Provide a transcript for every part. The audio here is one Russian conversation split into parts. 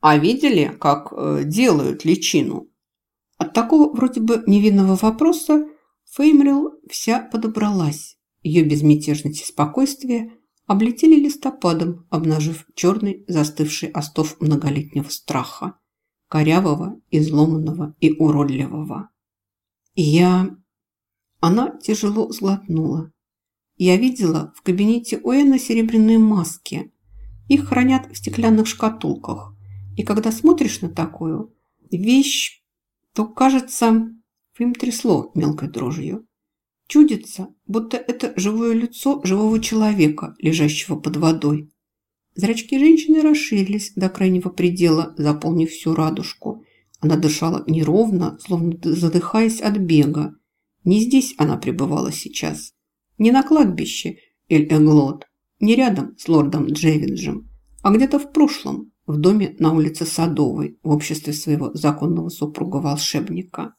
А видели, как э, делают личину? От такого вроде бы невинного вопроса Феймрил вся подобралась. Ее безмятежность и спокойствие облетели листопадом, обнажив черный застывший остов многолетнего страха, корявого, изломанного и уродливого. я... Она тяжело сглотнула. Я видела в кабинете Уэна серебряные маски. Их хранят в стеклянных шкатулках. И когда смотришь на такую вещь, то, кажется, им трясло мелкой дрожью. Чудится, будто это живое лицо живого человека, лежащего под водой. Зрачки женщины расширились до крайнего предела, заполнив всю радужку. Она дышала неровно, словно задыхаясь от бега. Не здесь она пребывала сейчас. Не на кладбище Эль-Эглот, не рядом с лордом Джевинджем, а где-то в прошлом, в доме на улице Садовой в обществе своего законного супруга-волшебника.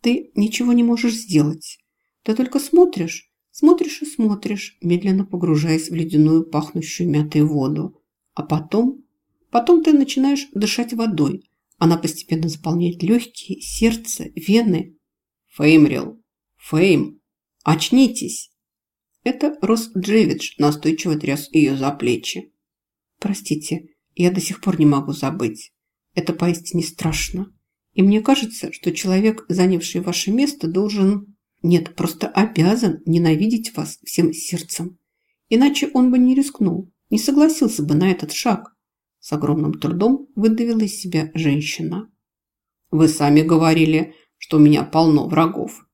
Ты ничего не можешь сделать. Ты только смотришь, смотришь и смотришь, медленно погружаясь в ледяную пахнущую мятой воду. А потом, потом ты начинаешь дышать водой. Она постепенно заполняет легкие, сердце, вены. Феймрил, Фейм, очнитесь! Это Рос Джевидж настойчиво тряс ее за плечи. Простите, я до сих пор не могу забыть. Это поистине страшно. И мне кажется, что человек, занявший ваше место, должен... Нет, просто обязан ненавидеть вас всем сердцем. Иначе он бы не рискнул, не согласился бы на этот шаг. С огромным трудом выдавила из себя женщина. Вы сами говорили, что у меня полно врагов.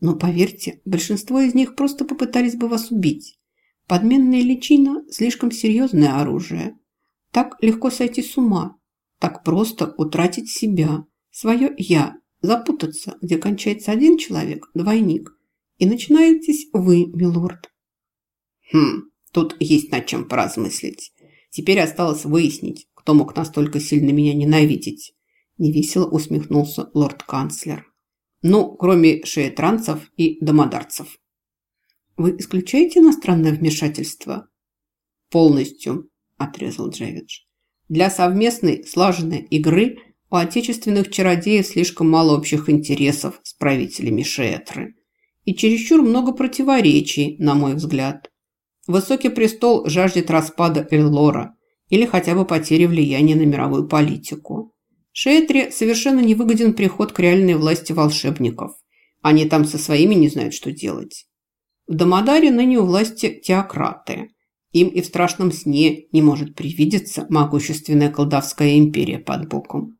Но поверьте, большинство из них просто попытались бы вас убить. Подменная личина – слишком серьезное оружие. Так легко сойти с ума, так просто утратить себя, свое «я», запутаться, где кончается один человек, двойник, и начинаетесь вы, милорд. Хм, тут есть над чем поразмыслить. Теперь осталось выяснить, кто мог настолько сильно меня ненавидеть. Невесело усмехнулся лорд-канцлер. Ну, кроме шеетранцев и домодарцев. Вы исключаете иностранное вмешательство? Полностью. – отрезал Джевидж. «Для совместной слаженной игры у отечественных чародеев слишком мало общих интересов с правителями Шетры. И чересчур много противоречий, на мой взгляд. Высокий престол жаждет распада Эллора или хотя бы потери влияния на мировую политику. Шейтре совершенно невыгоден приход к реальной власти волшебников. Они там со своими не знают, что делать. В Дамадаре ныне у власти теократы – им и в страшном сне не может привидеться могущественная колдовская империя под боком.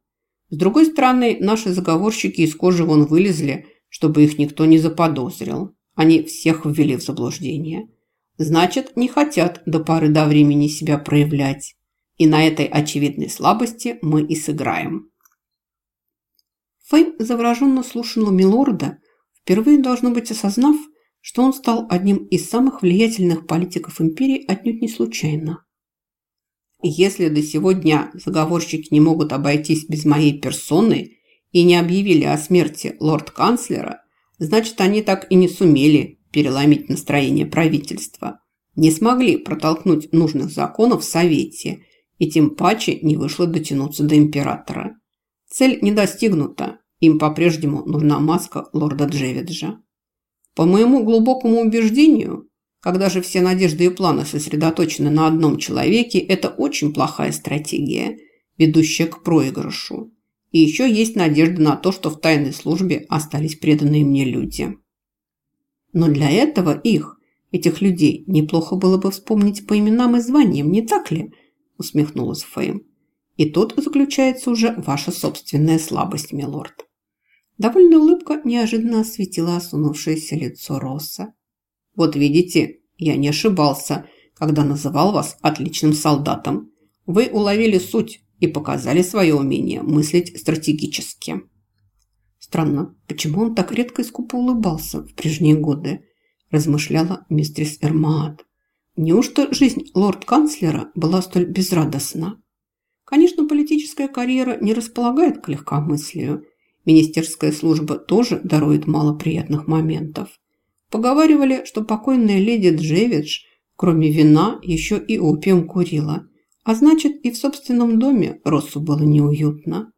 С другой стороны, наши заговорщики из кожи вон вылезли, чтобы их никто не заподозрил. Они всех ввели в заблуждение. Значит, не хотят до поры до времени себя проявлять. И на этой очевидной слабости мы и сыграем. Фейм завороженно слушала Милорда, впервые, должно быть, осознав, что он стал одним из самых влиятельных политиков империи отнюдь не случайно. Если до сего дня заговорщики не могут обойтись без моей персоны и не объявили о смерти лорд-канцлера, значит, они так и не сумели переломить настроение правительства, не смогли протолкнуть нужных законов в Совете и тем паче не вышло дотянуться до императора. Цель не достигнута, им по-прежнему нужна маска лорда Джевиджа. По моему глубокому убеждению, когда же все надежды и планы сосредоточены на одном человеке, это очень плохая стратегия, ведущая к проигрышу. И еще есть надежда на то, что в тайной службе остались преданные мне люди. Но для этого их, этих людей, неплохо было бы вспомнить по именам и званиям, не так ли? Усмехнулась Фейм. И тут заключается уже ваша собственная слабость, милорд. Довольная улыбка неожиданно осветила осунувшееся лицо Росса. «Вот видите, я не ошибался, когда называл вас отличным солдатом. Вы уловили суть и показали свое умение мыслить стратегически». Странно, почему он так редко и скупо улыбался в прежние годы, размышляла мистерис Эрмаат. Неужто жизнь лорд-канцлера была столь безрадостна? Конечно, политическая карьера не располагает к легкомыслию, Министерская служба тоже дарует мало приятных моментов. Поговаривали, что покойная леди Джевидж, кроме вина, еще и опиум курила. А значит, и в собственном доме Россу было неуютно.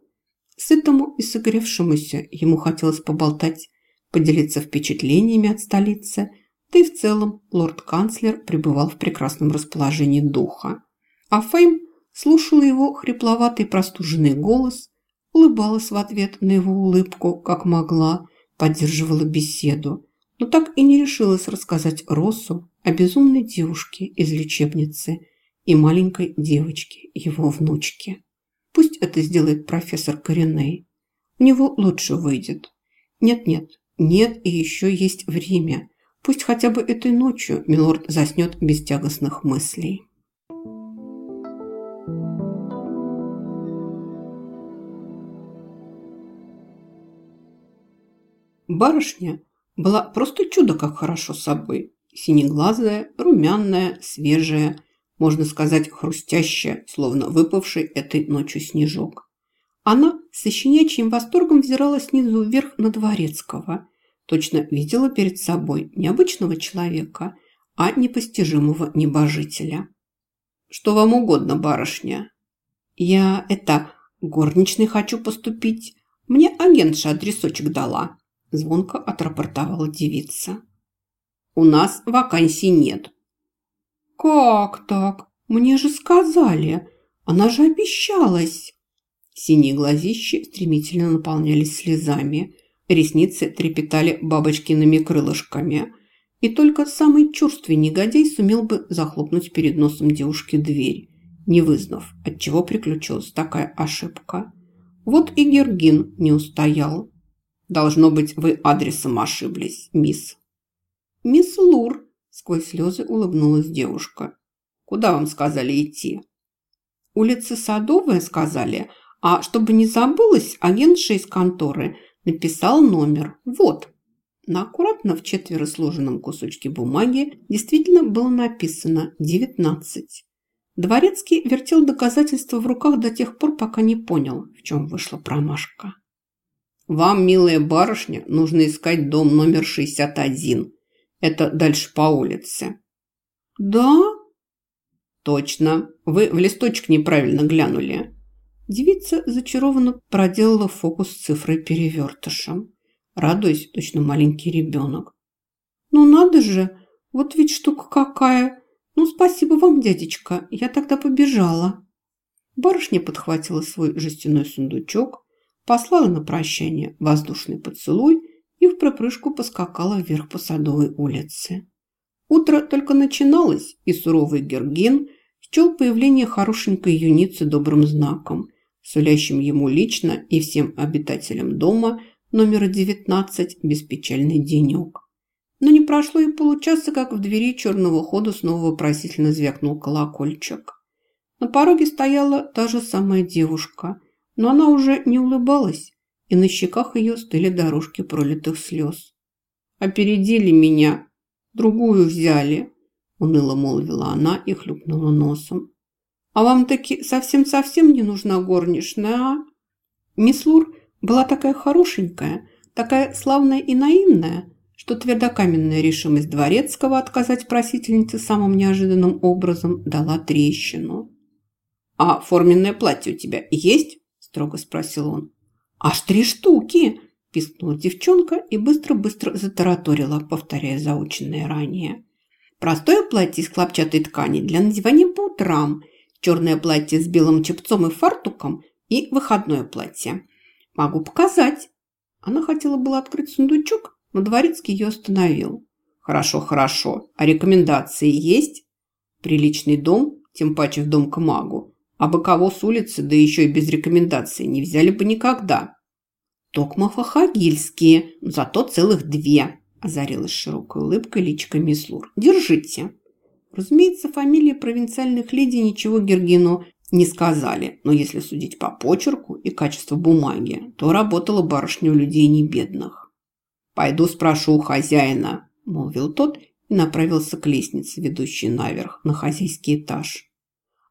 Сытому и согревшемуся ему хотелось поболтать, поделиться впечатлениями от столицы, да и в целом лорд-канцлер пребывал в прекрасном расположении духа. А Фейм слушала его хрипловатый простуженный голос, улыбалась в ответ на его улыбку, как могла, поддерживала беседу, но так и не решилась рассказать Россу о безумной девушке из лечебницы и маленькой девочке, его внучке. Пусть это сделает профессор Кореней. У него лучше выйдет. Нет-нет, нет и еще есть время. Пусть хотя бы этой ночью Милорд заснет без тягостных мыслей. Барышня была просто чудо как хорошо собой. Синеглазая, румяная, свежая, можно сказать, хрустящая, словно выпавший этой ночью снежок. Она с щенячьим восторгом взирала снизу вверх на Дворецкого. Точно видела перед собой не обычного человека, а непостижимого небожителя. «Что вам угодно, барышня?» «Я, это, горничной хочу поступить. Мне агентша адресочек дала», – звонко отрапортовала девица. «У нас вакансий нет», «Как так? Мне же сказали! Она же обещалась!» Синие глазищи стремительно наполнялись слезами, ресницы трепетали бабочкиными крылышками. И только самый чувственный негодяй сумел бы захлопнуть перед носом девушки дверь, не вызнав, от чего приключилась такая ошибка. Вот и Гергин не устоял. «Должно быть, вы адресом ошиблись, мисс». «Мисс Лур», Сквозь слезы улыбнулась девушка. «Куда вам сказали идти?» «Улица Садовая, сказали, а чтобы не забылось, агентша из конторы написал номер. Вот». На аккуратно в четверо сложенном кусочке бумаги действительно было написано «девятнадцать». Дворецкий вертел доказательства в руках до тех пор, пока не понял, в чем вышла промашка. «Вам, милая барышня, нужно искать дом номер 61», это дальше по улице. Да? Точно. Вы в листочек неправильно глянули. Девица зачарованно проделала фокус с цифрой перевертышем, радуясь точно маленький ребенок. Ну надо же, вот ведь штука какая. Ну спасибо вам, дядечка, я тогда побежала. Барышня подхватила свой жестяной сундучок, послала на прощание воздушный поцелуй и в пропрыжку поскакала вверх по Садовой улице. Утро только начиналось, и суровый Гергин счел появление хорошенькой юницы добрым знаком, сулящим ему лично и всем обитателям дома номера 19 беспечальный денек. Но не прошло и получаса, как в двери черного хода снова вопросительно звякнул колокольчик. На пороге стояла та же самая девушка, но она уже не улыбалась, и на щеках ее стыли дорожки пролитых слез. «Опередили меня, другую взяли», – уныло молвила она и хлюпнула носом. «А вам таки совсем-совсем не нужна горничная, а?» Мисс Лур была такая хорошенькая, такая славная и наивная, что твердокаменная решимость Дворецкого отказать просительнице самым неожиданным образом дала трещину. «А форменное платье у тебя есть?» – строго спросил он. «Аж три штуки!» – пискнула девчонка и быстро-быстро затараторила, повторяя заученное ранее. «Простое платье из хлопчатой ткани для надевания по утрам, черное платье с белым чепцом и фартуком и выходное платье. Могу показать!» Она хотела было открыть сундучок, но дворецкий ее остановил. «Хорошо, хорошо. А рекомендации есть?» «Приличный дом, тем паче в дом к магу, а бы кого с улицы, да еще и без рекомендаций, не взяли бы никогда. Токма фахагильские, зато целых две, озарилась широкой улыбкой личка мисс Лур. Держите. Разумеется, фамилии провинциальных леди ничего Гергину не сказали, но если судить по почерку и качеству бумаги, то работала барышня у людей не бедных. «Пойду спрошу у хозяина», – молвил тот и направился к лестнице, ведущей наверх, на хозяйский этаж.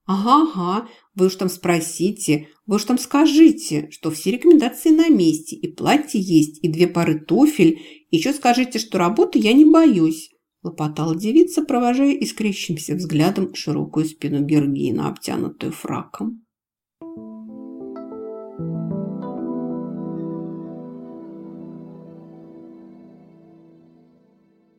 «Ага, ага, вы уж там спросите, вы уж там скажите, что все рекомендации на месте, и платье есть, и две пары туфель. Еще скажите, что работы я не боюсь», – лопотала девица, провожая искрящимся взглядом широкую спину Гергина, обтянутую фраком.